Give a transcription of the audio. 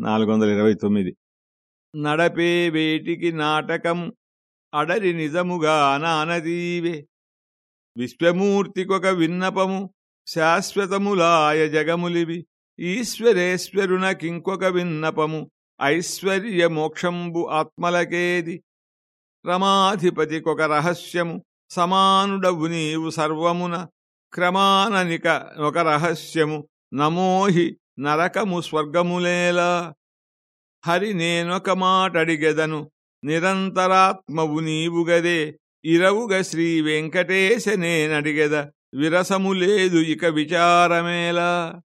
నాలుగు వందల ఇరవై తొమ్మిది. నడపే వేటికి నాటకం అడరి నిజముగా నానదీవే. విశ్వమూర్తికొక విన్నపము శాశ్వతములాయ జగములివి. ఈశ్వరేశ్వరున కింకొక విన్నపము ఐశ్వర్య మోక్షంబు ఆత్మలకేది. రమాధిపతికొక రహస్యము సమానుడవు నీవు సర్వమున. క్రమాననిక ఒక రహస్యము నమోహి నరకము స్వర్గములేలా. హరి నేనొక మాటడిగెదను నిరంతరాత్మవు నీవుగదే. ఇరవుగ శ్రీ వెంకటేశ నేనడిగెద విరసము లేదు ఇక విచారమేలా.